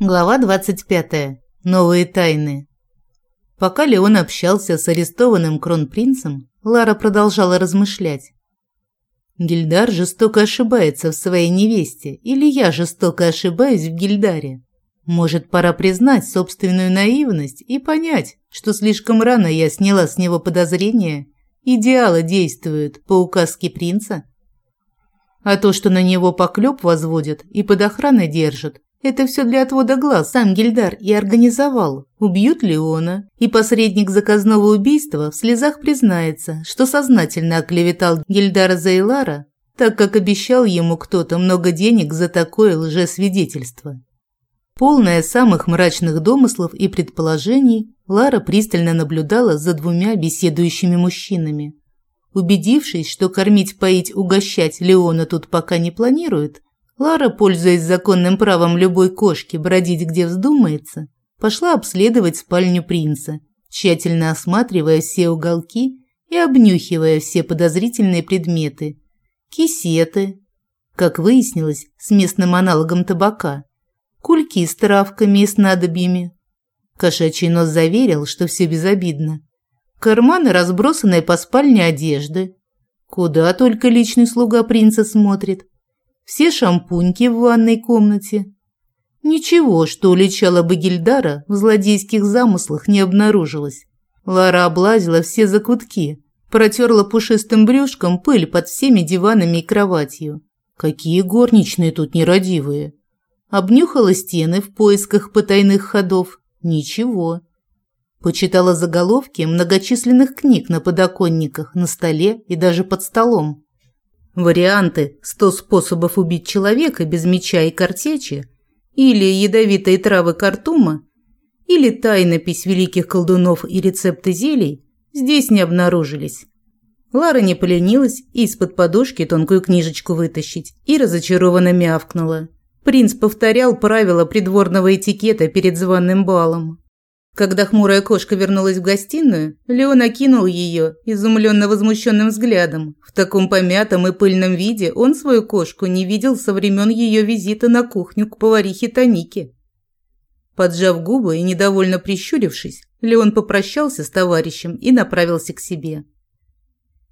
Глава 25. Новые тайны. Пока Леон общался с арестованным кронпринцем, Лара продолжала размышлять. Гильдар жестоко ошибается в своей невесте, или я жестоко ошибаюсь в Гильдаре? Может, пора признать собственную наивность и понять, что слишком рано я сняла с него подозрения? Идеалы действуют по указке принца? А то, что на него поклеп возводят и под охраной держат, это все для отвода глаз сам Гильдар и организовал. Убьют Леона, и посредник заказного убийства в слезах признается, что сознательно оклеветал Гильдара Зайлара, так как обещал ему кто-то много денег за такое лжесвидетельство. Полная самых мрачных домыслов и предположений, Лара пристально наблюдала за двумя беседующими мужчинами. Убедившись, что кормить, поить, угощать Леона тут пока не планирует, Лара, пользуясь законным правом любой кошки бродить где вздумается, пошла обследовать спальню принца, тщательно осматривая все уголки и обнюхивая все подозрительные предметы. Кисеты, как выяснилось, с местным аналогом табака, кульки с травками и снадобьями. Кошачий нос заверил, что все безобидно. Карманы, разбросанные по спальне одежды. Куда только личный слуга принца смотрит все шампуньки в ванной комнате. Ничего, что уличало бы Гильдара в злодейских замыслах, не обнаружилось. Лара облазила все закутки, протерла пушистым брюшком пыль под всеми диванами и кроватью. Какие горничные тут нерадивые. Обнюхала стены в поисках потайных ходов. Ничего. Почитала заголовки многочисленных книг на подоконниках, на столе и даже под столом. Варианты «100 способов убить человека без меча и картечи» или «Ядовитые травы картума» или «Тайнопись великих колдунов и рецепты зелий» здесь не обнаружились. Лара не поленилась и из-под подушки тонкую книжечку вытащить и разочарованно мявкнула. Принц повторял правила придворного этикета перед званым балом. Когда хмурая кошка вернулась в гостиную, Леон окинул ее изумленно возмущенным взглядом. В таком помятом и пыльном виде он свою кошку не видел со времен ее визита на кухню к поварихе Танике. Поджав губы и недовольно прищурившись, Леон попрощался с товарищем и направился к себе.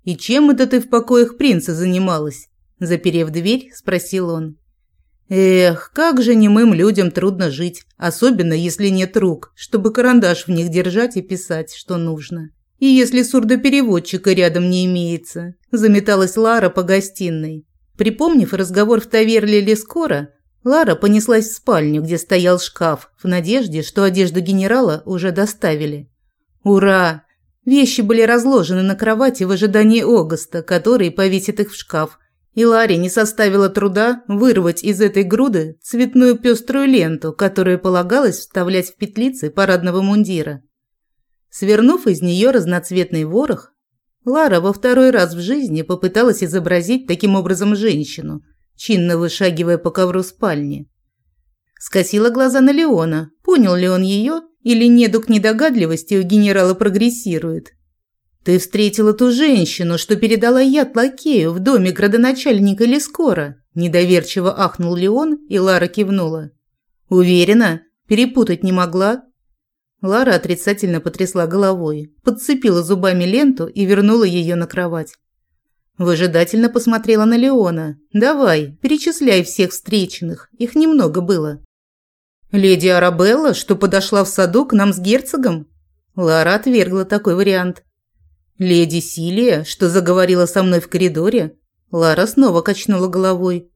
«И чем это ты в покоях принца занималась?» Заперев дверь, спросил он. Эх, как же немым людям трудно жить, особенно если нет рук, чтобы карандаш в них держать и писать, что нужно. И если сурдопереводчика рядом не имеется, заметалась Лара по гостиной. Припомнив разговор в таверне Лескора, Лара понеслась в спальню, где стоял шкаф, в надежде, что одежду генерала уже доставили. Ура! Вещи были разложены на кровати в ожидании Огоста, который повесит их в шкаф, и Ларе не составило труда вырвать из этой груды цветную пеструю ленту, которую полагалось вставлять в петлицы парадного мундира. Свернув из нее разноцветный ворох, Лара во второй раз в жизни попыталась изобразить таким образом женщину, чинно вышагивая по ковру спальни. Скосила глаза на Леона, понял ли он ее, или недуг недогадливости у генерала прогрессирует. Ты встретила ту женщину, что передала яд лакею в доме градоначальника Лескора? Недоверчиво ахнул Леон, и Лара кивнула. Уверена? Перепутать не могла? Лара отрицательно потрясла головой, подцепила зубами ленту и вернула ее на кровать. Выжидательно посмотрела на Леона. «Давай, перечисляй всех встреченных. Их немного было». «Леди Арабелла, что подошла в саду к нам с герцогом?» Лара отвергла такой вариант. «Леди Силия, что заговорила со мной в коридоре?» Лара снова качнула головой.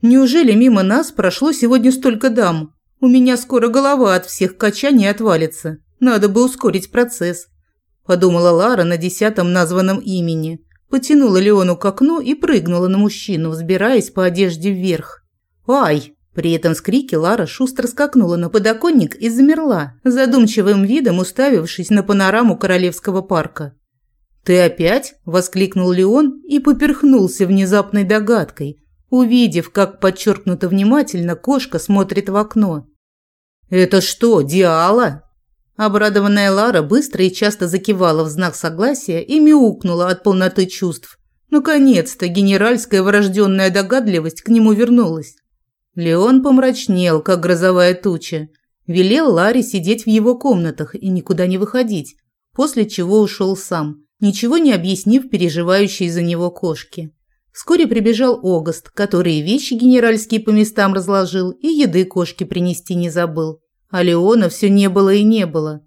«Неужели мимо нас прошло сегодня столько дам? У меня скоро голова от всех качаний отвалится. Надо бы ускорить процесс», – подумала Лара на десятом названном имени. Потянула Леону к окну и прыгнула на мужчину, взбираясь по одежде вверх. «Ай!» При этом скрике Лара шустро скакнула на подоконник и замерла, задумчивым видом уставившись на панораму Королевского парка. «Ты опять?» – воскликнул Леон и поперхнулся внезапной догадкой, увидев, как подчеркнуто внимательно кошка смотрит в окно. «Это что, Диала?» Обрадованная Лара быстро и часто закивала в знак согласия и мяукнула от полноты чувств. Наконец-то генеральская врожденная догадливость к нему вернулась. Леон помрачнел, как грозовая туча. Велел Ларе сидеть в его комнатах и никуда не выходить, после чего ушел сам, ничего не объяснив переживающей за него кошке. Вскоре прибежал Огост, который вещи генеральские по местам разложил и еды кошке принести не забыл. А Леона все не было и не было.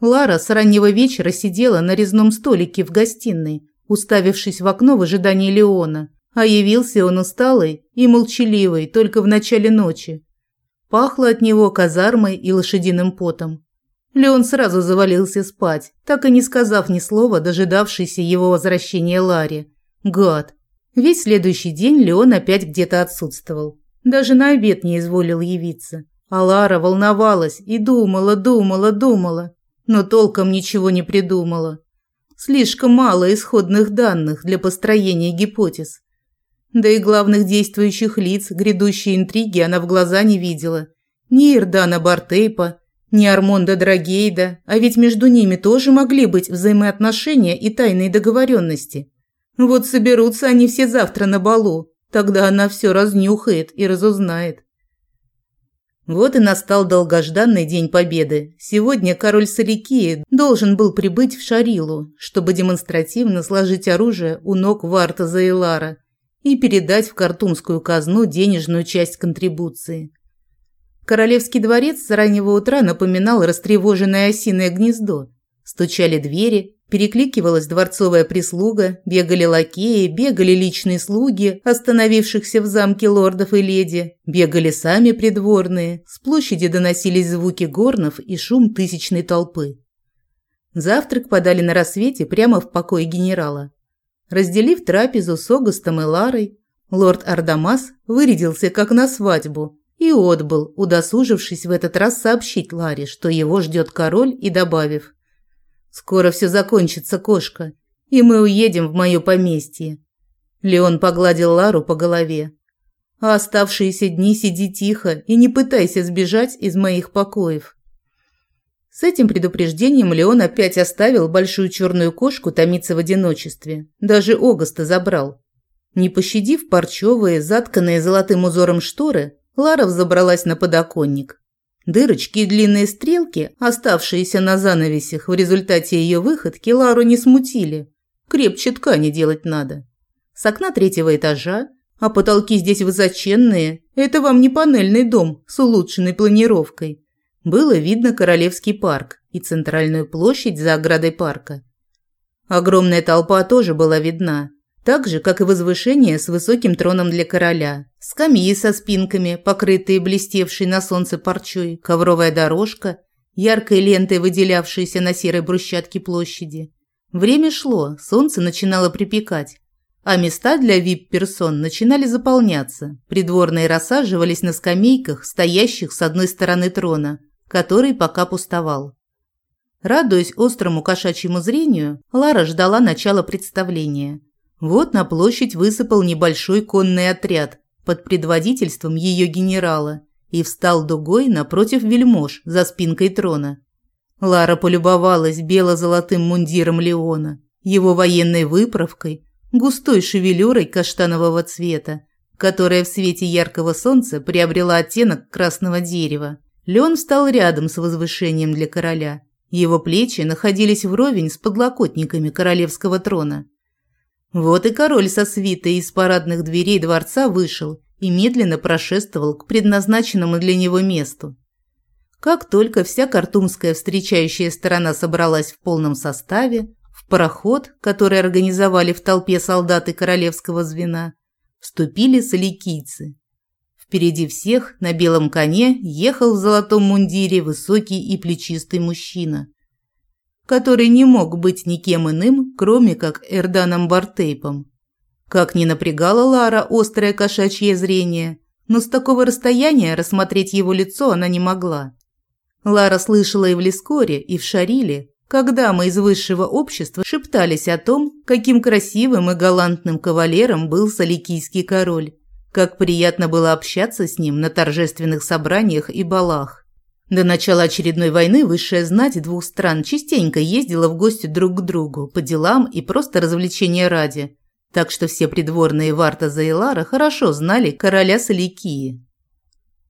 Лара с раннего вечера сидела на резном столике в гостиной, уставившись в окно в ожидании Леона, а явился он усталый и молчаливый только в начале ночи. Пахло от него казармой и лошадиным потом. Леон сразу завалился спать, так и не сказав ни слова дожидавшейся его возвращения Ларе. Гад. Весь следующий день Леон опять где-то отсутствовал. Даже на обед не изволил явиться. А Лара волновалась и думала, думала, думала, но толком ничего не придумала. Слишком мало исходных данных для построения гипотез. Да и главных действующих лиц грядущей интриги она в глаза не видела. Ни Ирдана Бартейпа, ни Армонда Драгейда, а ведь между ними тоже могли быть взаимоотношения и тайные договоренности. Вот соберутся они все завтра на балу, тогда она все разнюхает и разузнает. Вот и настал долгожданный день победы. Сегодня король Саликии должен был прибыть в Шарилу, чтобы демонстративно сложить оружие у ног Варта Заилара и передать в картумскую казну денежную часть контрибуции. Королевский дворец с раннего утра напоминал растревоженное осиное гнездо. Стучали двери, Перекликивалась дворцовая прислуга, бегали лакеи, бегали личные слуги, остановившихся в замке лордов и леди, бегали сами придворные, с площади доносились звуки горнов и шум тысячной толпы. Завтрак подали на рассвете прямо в покое генерала. Разделив трапезу с Огастом и Ларой, лорд Ардамас вырядился как на свадьбу и отбыл, удосужившись в этот раз сообщить Ларе, что его ждет король и добавив – Скоро все закончится, кошка, и мы уедем в мое поместье. Леон погладил Лару по голове. А оставшиеся дни сиди тихо и не пытайся сбежать из моих покоев. С этим предупреждением Леон опять оставил большую черную кошку томиться в одиночестве. Даже Огоста забрал. Не пощадив парчевые, затканные золотым узором шторы, Лара взобралась на подоконник. Дырочки и длинные стрелки, оставшиеся на занавесях в результате ее выходки, Лару не смутили. Крепче ткани делать надо. С окна третьего этажа, а потолки здесь высоченные, это вам не панельный дом с улучшенной планировкой. Было видно Королевский парк и центральную площадь за оградой парка. Огромная толпа тоже была видна, так же, как и возвышение с высоким троном для короля, скамьи со спинками, покрытые блестевшей на солнце парчой, ковровая дорожка, яркой лентой выделявшейся на серой брусчатке площади. Время шло, солнце начинало припекать, а места для вип-персон начинали заполняться. Придворные рассаживались на скамейках, стоящих с одной стороны трона, который пока пустовал. Радуясь острому кошачьему зрению, Лара ждала начала представления – вот на площадь высыпал небольшой конный отряд под предводительством ее генерала и встал дугой напротив вельмож за спинкой трона. Лара полюбовалась бело-золотым мундиром Леона, его военной выправкой, густой шевелюрой каштанового цвета, которая в свете яркого солнца приобрела оттенок красного дерева. Леон встал рядом с возвышением для короля. Его плечи находились вровень с подлокотниками королевского трона – вот и король со свитой из парадных дверей дворца вышел и медленно прошествовал к предназначенному для него месту. Как только вся картумская встречающая сторона собралась в полном составе, в пароход, который организовали в толпе солдаты королевского звена, вступили соликийцы. Впереди всех на белом коне ехал в золотом мундире высокий и плечистый мужчина, который не мог быть никем иным, кроме как Эрданом Бартейпом. Как ни напрягала Лара острое кошачье зрение, но с такого расстояния рассмотреть его лицо она не могла. Лара слышала и в Лискоре, и в Шариле, когда мы из высшего общества шептались о том, каким красивым и галантным кавалером был Саликийский король, как приятно было общаться с ним на торжественных собраниях и балах. До начала очередной войны высшая знать двух стран частенько ездила в гости друг к другу по делам и просто развлечения ради. Так что все придворные Варта Заилара хорошо знали короля Саликии.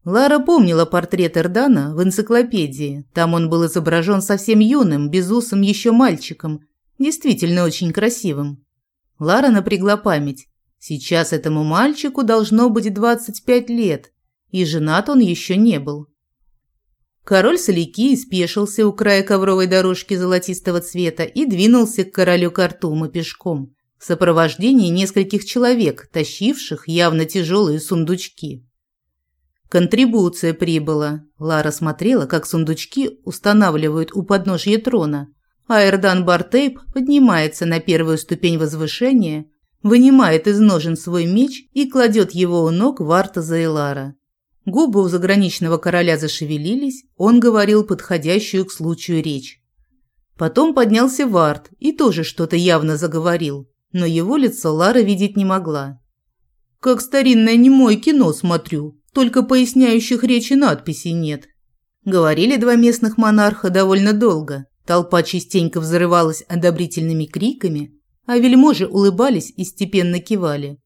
Лара помнила портрет Эрдана в энциклопедии. Там он был изображен совсем юным, безусым еще мальчиком, действительно очень красивым. Лара напрягла память. Сейчас этому мальчику должно быть 25 лет, и женат он еще не был. Король Солики спешился у края ковровой дорожки золотистого цвета и двинулся к королю Картума пешком в сопровождении нескольких человек, тащивших явно тяжелые сундучки. Контрибуция прибыла. Лара смотрела, как сундучки устанавливают у подножья трона, а Эрдан Бартейп поднимается на первую ступень возвышения, вынимает из ножен свой меч и кладет его у ног Варта Зайлара. Губы у заграничного короля зашевелились, он говорил подходящую к случаю речь. Потом поднялся Варт и тоже что-то явно заговорил, но его лицо Лара видеть не могла. «Как старинное немое кино смотрю, только поясняющих речи надписей нет». Говорили два местных монарха довольно долго. Толпа частенько взрывалась одобрительными криками, а вельможи улыбались и степенно кивали.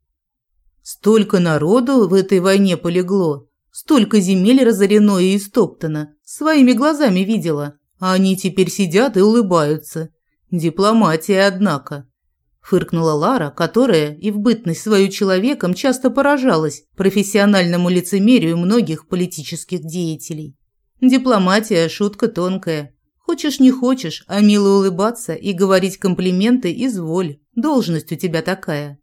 Столько народу в этой войне полегло, Столько земель разорено и истоптано. Своими глазами видела. А они теперь сидят и улыбаются. Дипломатия, однако. Фыркнула Лара, которая и в бытность свою человеком часто поражалась профессиональному лицемерию многих политических деятелей. Дипломатия – шутка тонкая. Хочешь не хочешь, а мило улыбаться и говорить комплименты – изволь. Должность у тебя такая.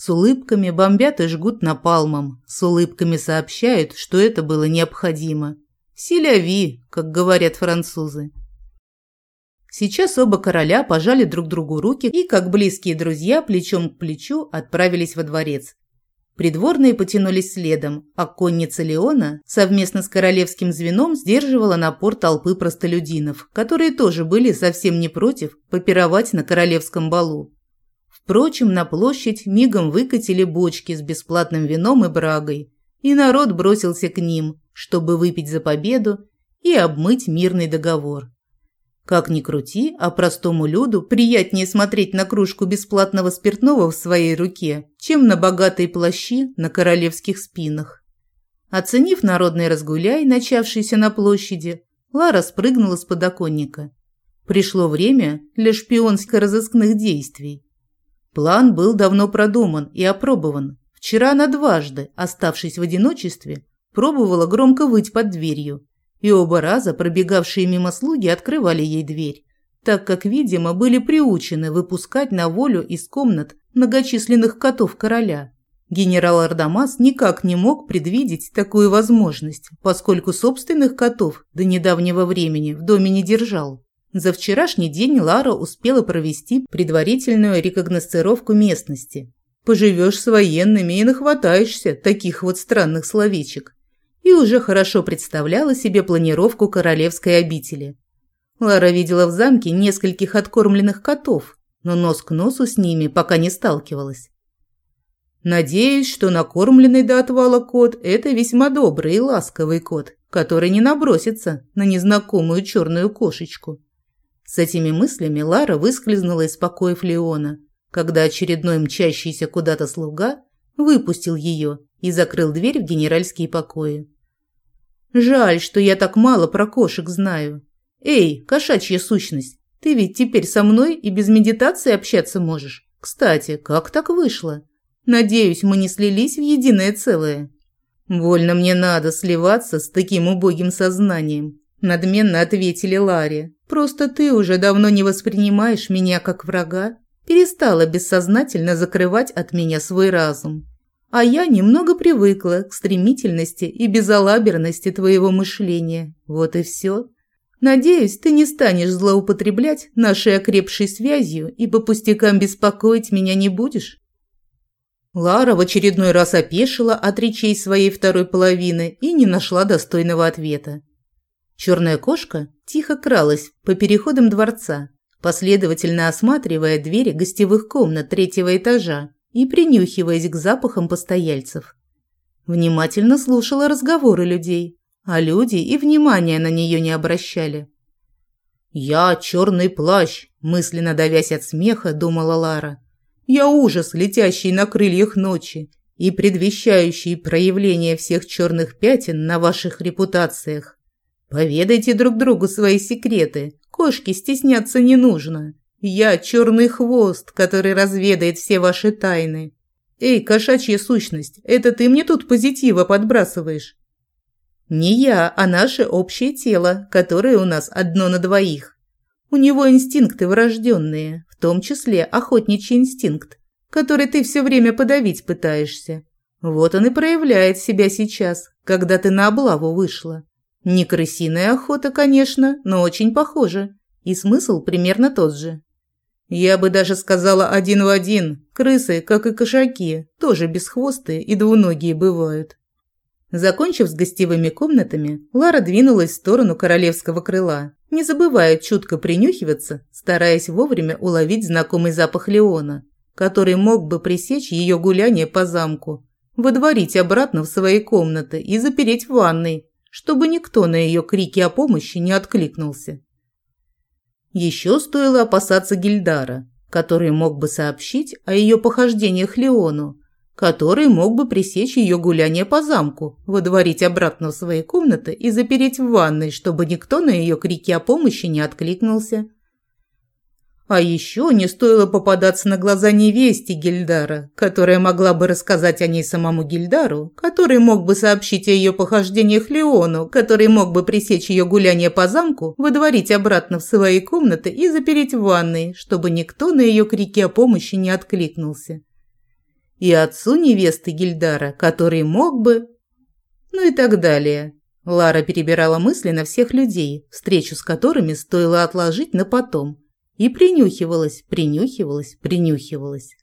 С улыбками бомбят и жгут напалмом, с улыбками сообщают, что это было необходимо. «Силяви», как говорят французы. Сейчас оба короля пожали друг другу руки и, как близкие друзья, плечом к плечу отправились во дворец. Придворные потянулись следом, а конница Леона совместно с королевским звеном сдерживала напор толпы простолюдинов, которые тоже были совсем не против попировать на королевском балу. Впрочем, на площадь мигом выкатили бочки с бесплатным вином и брагой, и народ бросился к ним, чтобы выпить за победу и обмыть мирный договор. Как ни крути, а простому люду приятнее смотреть на кружку бесплатного спиртного в своей руке, чем на богатые плащи на королевских спинах. Оценив народный разгуляй, начавшийся на площади, Лара спрыгнула с подоконника. Пришло время для шпионско-розыскных действий. План был давно продуман и опробован. Вчера она дважды, оставшись в одиночестве, пробовала громко выть под дверью, и оба раза пробегавшие мимо слуги открывали ей дверь, так как, видимо, были приучены выпускать на волю из комнат многочисленных котов короля. Генерал Ардамас никак не мог предвидеть такую возможность, поскольку собственных котов до недавнего времени в доме не держал. За вчерашний день Лара успела провести предварительную рекогносцировку местности. Поживешь с военными и нахватаешься таких вот странных словечек. И уже хорошо представляла себе планировку королевской обители. Лара видела в замке нескольких откормленных котов, но нос к носу с ними пока не сталкивалась. Надеюсь, что накормленный до отвала кот – это весьма добрый и ласковый кот, который не набросится на незнакомую черную кошечку. С этими мыслями Лара выскользнула из покоев Леона, когда очередной мчащийся куда-то слуга выпустил ее и закрыл дверь в генеральские покои. «Жаль, что я так мало про кошек знаю. Эй, кошачья сущность, ты ведь теперь со мной и без медитации общаться можешь. Кстати, как так вышло? Надеюсь, мы не слились в единое целое». «Больно мне надо сливаться с таким убогим сознанием», – надменно ответили Ларе. Просто ты уже давно не воспринимаешь меня как врага, перестала бессознательно закрывать от меня свой разум. А я немного привыкла к стремительности и безалаберности твоего мышления. Вот и все. Надеюсь, ты не станешь злоупотреблять нашей окрепшей связью и по пустякам беспокоить меня не будешь. Лара в очередной раз опешила от речей своей второй половины и не нашла достойного ответа. Черная кошка тихо кралась по переходам дворца, последовательно осматривая двери гостевых комнат третьего этажа и принюхиваясь к запахам постояльцев. Внимательно слушала разговоры людей, а люди и внимания на нее не обращали. «Я черный плащ», – мысленно давясь от смеха, думала Лара. «Я ужас, летящий на крыльях ночи, и предвещающий проявление всех черных пятен на ваших репутациях. Поведайте друг другу свои секреты. Кошки стесняться не нужно. Я черный хвост, который разведает все ваши тайны. Эй, кошачья сущность, это ты мне тут позитива подбрасываешь? Не я, а наше общее тело, которое у нас одно на двоих. У него инстинкты врожденные, в том числе охотничий инстинкт, который ты все время подавить пытаешься. Вот он и проявляет себя сейчас, когда ты на облаву вышла. Не крысиная охота, конечно, но очень похоже. И смысл примерно тот же. Я бы даже сказала один в один. Крысы, как и кошаки, тоже бесхвостые и двуногие бывают. Закончив с гостевыми комнатами, Лара двинулась в сторону королевского крыла, не забывая чутко принюхиваться, стараясь вовремя уловить знакомый запах Леона, который мог бы пресечь ее гуляние по замку, выдворить обратно в свои комнаты и запереть в ванной, чтобы никто на ее крики о помощи не откликнулся. Еще стоило опасаться Гильдара, который мог бы сообщить о ее похождениях Леону, который мог бы пресечь ее гуляние по замку, выдворить обратно в свои комнаты и запереть в ванной, чтобы никто на ее крики о помощи не откликнулся. А еще не стоило попадаться на глаза невесте Гильдара, которая могла бы рассказать о ней самому Гильдару, который мог бы сообщить о ее похождениях Леону, который мог бы пресечь ее гуляние по замку, выдворить обратно в свои комнаты и запереть в ванной, чтобы никто на ее крики о помощи не откликнулся и отцу невесты Гильдара, который мог бы... Ну и так далее. Лара перебирала мысли на всех людей, встречу с которыми стоило отложить на потом. И принюхивалась, принюхивалась, принюхивалась.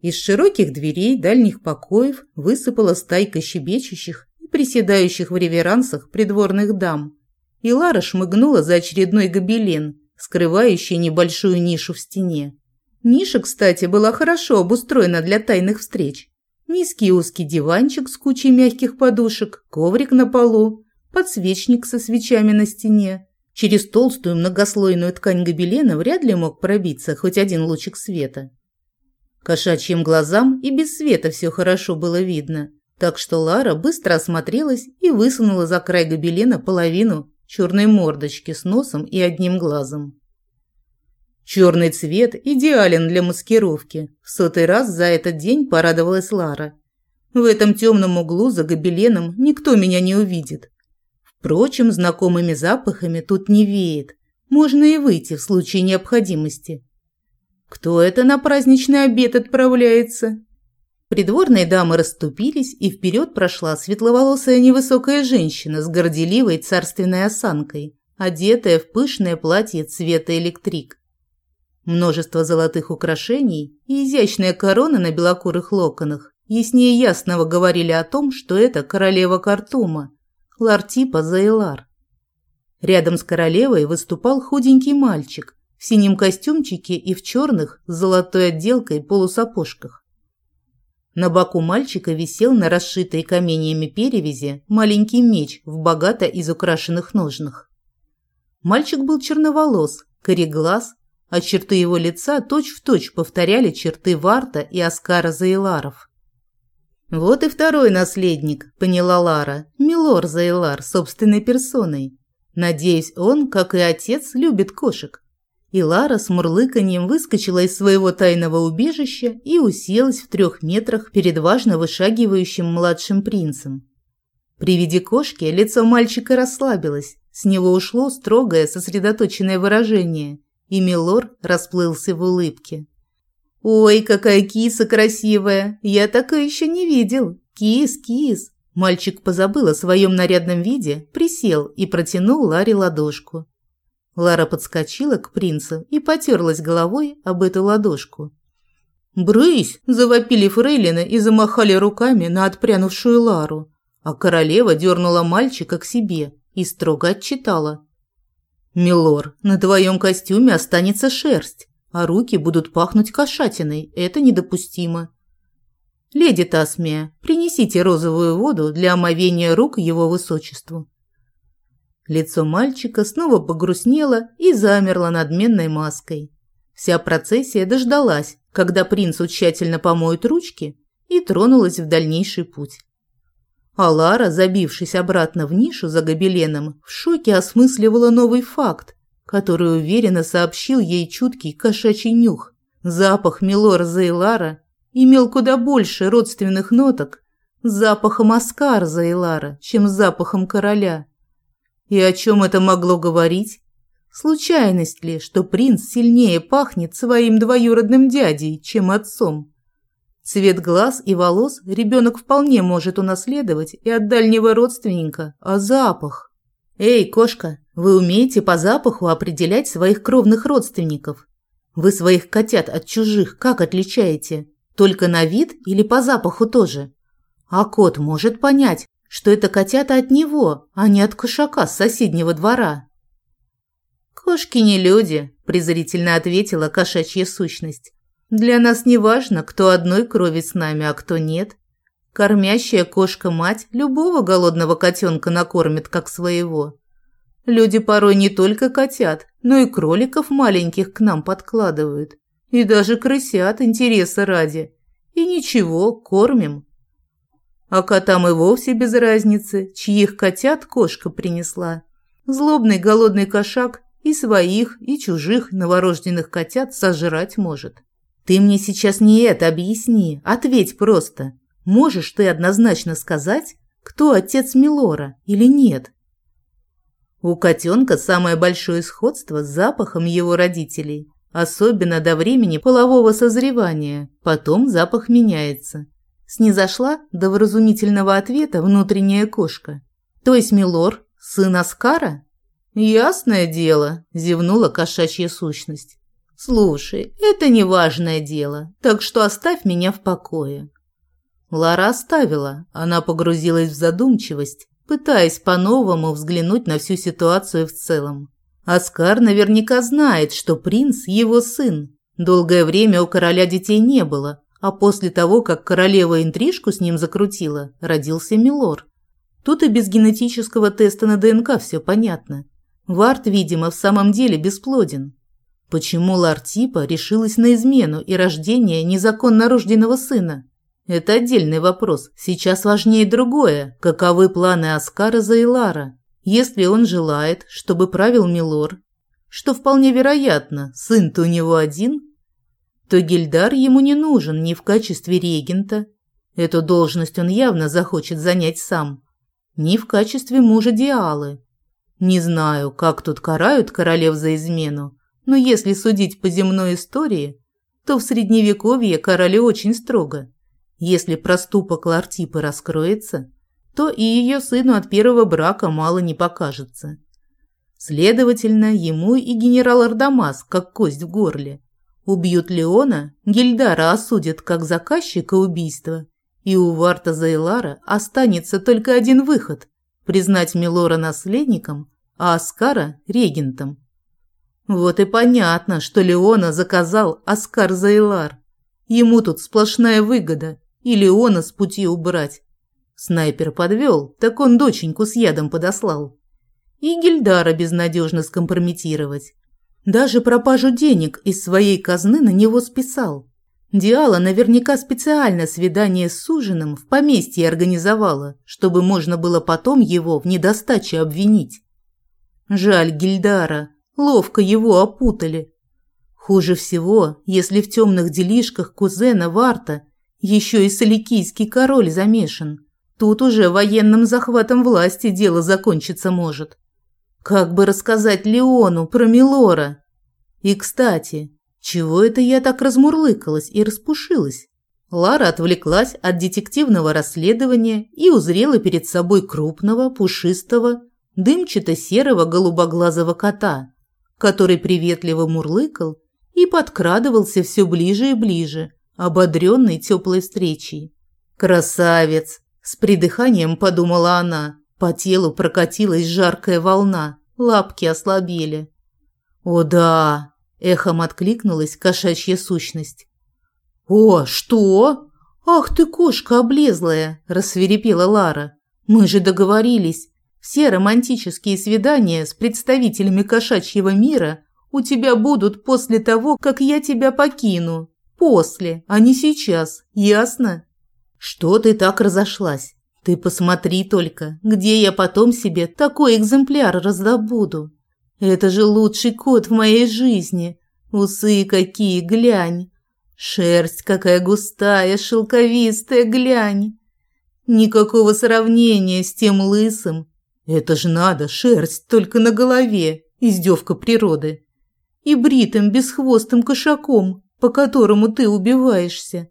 Из широких дверей дальних покоев высыпала стайка щебечущих и приседающих в реверансах придворных дам. И Лара шмыгнула за очередной гобелен, скрывающий небольшую нишу в стене. Ниша, кстати, была хорошо обустроена для тайных встреч. Низкий узкий диванчик с кучей мягких подушек, коврик на полу, подсвечник со свечами на стене. Через толстую многослойную ткань гобелена вряд ли мог пробиться хоть один лучик света. Кошачьим глазам и без света все хорошо было видно, так что Лара быстро осмотрелась и высунула за край гобелена половину черной мордочки с носом и одним глазом. Черный цвет идеален для маскировки. В сотый раз за этот день порадовалась Лара. В этом темном углу за гобеленом никто меня не увидит. Впрочем, знакомыми запахами тут не веет. Можно и выйти в случае необходимости. Кто это на праздничный обед отправляется? Придворные дамы расступились, и вперед прошла светловолосая невысокая женщина с горделивой царственной осанкой, одетая в пышное платье цвета электрик. Множество золотых украшений и изящная корона на белокурых локонах яснее ясного говорили о том, что это королева Картума, Лартипа Зайлар. Рядом с королевой выступал худенький мальчик в синем костюмчике и в черных с золотой отделкой полусапожках. На боку мальчика висел на расшитой каменьями перевязи маленький меч в богато изукрашенных ножнах. Мальчик был черноволос, кореглаз а черты его лица точь-в-точь точь повторяли черты Варта и Оскара Зайларов. «Вот и второй наследник», – поняла Лара, – Милор Зайлар собственной персоной. Надеюсь, он, как и отец, любит кошек. И Лара с мурлыканьем выскочила из своего тайного убежища и уселась в трех метрах перед важно вышагивающим младшим принцем. При виде кошки лицо мальчика расслабилось, с него ушло строгое сосредоточенное выражение – и Милор расплылся в улыбке. «Ой, какая киса красивая! Я такое еще не видел! Кис, кис!» Мальчик позабыл о своем нарядном виде, присел и протянул Ларе ладошку. Лара подскочила к принцу и потерлась головой об эту ладошку. «Брысь!» – завопили фрейлины и замахали руками на отпрянувшую Лару, а королева дернула мальчика к себе и строго отчитала – «Милор, на твоем костюме останется шерсть, а руки будут пахнуть кошатиной. Это недопустимо». «Леди Тасмия, принесите розовую воду для омовения рук его высочеству». Лицо мальчика снова погрустнело и замерло надменной маской. Вся процессия дождалась, когда принцу тщательно помоют ручки и тронулась в дальнейший путь. А Лара, забившись обратно в нишу за гобеленом, в шоке осмысливала новый факт, который уверенно сообщил ей чуткий кошачий нюх. Запах Милора Зейлара имел куда больше родственных ноток с запахом Оскара Зейлара, чем запахом короля. И о чем это могло говорить? Случайность ли, что принц сильнее пахнет своим двоюродным дядей, чем отцом? Цвет глаз и волос ребенок вполне может унаследовать и от дальнего родственника, а запах? Эй, кошка, вы умеете по запаху определять своих кровных родственников? Вы своих котят от чужих как отличаете? Только на вид или по запаху тоже? А кот может понять, что это котята от него, а не от кошака с соседнего двора. «Кошки не люди», – презрительно ответила кошачья сущность. Для нас не важно, кто одной крови с нами, а кто нет. Кормящая кошка-мать любого голодного котенка накормит как своего. Люди порой не только котят, но и кроликов маленьких к нам подкладывают. И даже крысят интереса ради. И ничего, кормим. А котам и вовсе без разницы, чьих котят кошка принесла. Злобный голодный кошак и своих, и чужих новорожденных котят сожрать может. Ты мне сейчас не это объясни, ответь просто. Можешь ты однозначно сказать, кто отец Милора или нет? У котенка самое большое сходство с запахом его родителей, особенно до времени полового созревания. Потом запах меняется. Снизошла до вразумительного ответа внутренняя кошка. То есть Милор – сын Аскара? Ясное дело, зевнула кошачья сущность. «Слушай, это не важное дело, так что оставь меня в покое». Лара оставила, она погрузилась в задумчивость, пытаясь по-новому взглянуть на всю ситуацию в целом. Оскар наверняка знает, что принц – его сын. Долгое время у короля детей не было, а после того, как королева интрижку с ним закрутила, родился Милор. Тут и без генетического теста на ДНК все понятно. Варт, видимо, в самом деле бесплоден. Почему Лартипа решилась на измену и рождение незаконно рожденного сына? Это отдельный вопрос. Сейчас важнее другое. Каковы планы Аскара за Илара? Если он желает, чтобы правил Милор, что вполне вероятно, сын-то у него один, то Гильдар ему не нужен ни в качестве регента, эту должность он явно захочет занять сам, ни в качестве мужа Диалы. Не знаю, как тут карают королев за измену, но если судить по земной истории, то в средневековье карали очень строго. Если проступок Лартипы раскроется, то и ее сыну от первого брака мало не покажется. Следовательно, ему и генерал Ардамас, как кость в горле. Убьют Леона, Гильдара осудят как заказчика убийства, и у Варта Зайлара останется только один выход – признать Милора наследником, а Аскара – регентом. Вот и понятно, что Леона заказал Оскар Зайлар. Ему тут сплошная выгода, и Леона с пути убрать. Снайпер подвел, так он доченьку с ядом подослал. И Гильдара безнадежно скомпрометировать. Даже пропажу денег из своей казны на него списал. Диала наверняка специально свидание с суженым в поместье организовала, чтобы можно было потом его в недостаче обвинить. Жаль Гильдара, Ловко его опутали. Хуже всего, если в темных делишках кузена Варта еще и соликийский король замешан. Тут уже военным захватом власти дело закончиться может. Как бы рассказать Леону про Милора? И, кстати, чего это я так размурлыкалась и распушилась? Лара отвлеклась от детективного расследования и узрела перед собой крупного, пушистого, дымчато-серого голубоглазого кота – который приветливо мурлыкал и подкрадывался все ближе и ближе, ободренный теплой встречей. «Красавец!» – с придыханием подумала она. По телу прокатилась жаркая волна, лапки ослабели. «О да!» – эхом откликнулась кошачья сущность. «О, что? Ах ты, кошка облезлая!» – рассверепела Лара. «Мы же договорились. Все романтические свидания с представителями кошачьего мира у тебя будут после того, как я тебя покину. После, а не сейчас, ясно? Что ты так разошлась? Ты посмотри только, где я потом себе такой экземпляр раздобуду. Это же лучший кот в моей жизни. Усы какие, глянь. Шерсть какая густая, шелковистая, глянь. Никакого сравнения с тем лысым. Это ж надо, шерсть только на голове, издевка природы. И бритым бесхвостым кошаком, по которому ты убиваешься.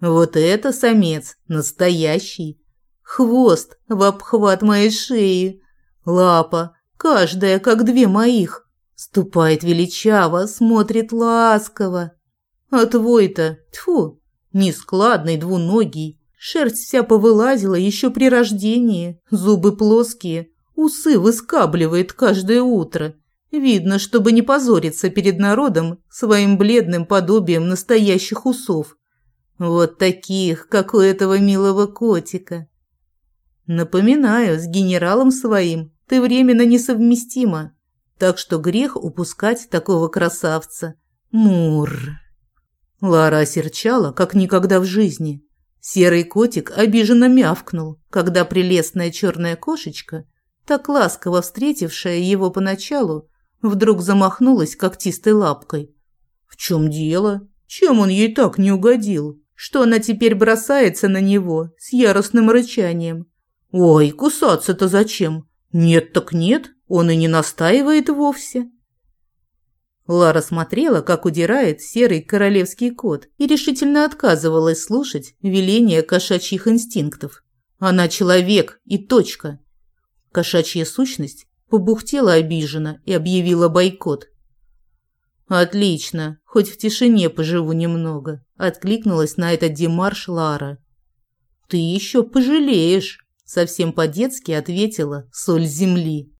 Вот это самец, настоящий. Хвост в обхват моей шеи, лапа, каждая как две моих. Ступает величаво, смотрит ласково. А твой-то, тьфу, нескладный, двуногий. Шерсть вся повылазила еще при рождении, зубы плоские, усы выскабливает каждое утро. Видно, чтобы не позориться перед народом своим бледным подобием настоящих усов. Вот таких, как у этого милого котика. Напоминаю, с генералом своим ты временно несовместима, так что грех упускать такого красавца. Мур. Лара осерчала, как никогда в жизни. Серый котик обиженно мявкнул, когда прелестная черная кошечка, так ласково встретившая его поначалу, вдруг замахнулась когтистой лапкой. В чем дело? Чем он ей так не угодил? Что она теперь бросается на него с яростным рычанием? Ой, кусаться-то зачем? Нет так нет, он и не настаивает вовсе. Лара смотрела, как удирает серый королевский кот, и решительно отказывалась слушать веления кошачьих инстинктов. Она человек и точка. Кошачья сущность побухтела обиженно и объявила бойкот. «Отлично, хоть в тишине поживу немного», – откликнулась на этот демарш Лара. «Ты еще пожалеешь», – совсем по-детски ответила соль земли.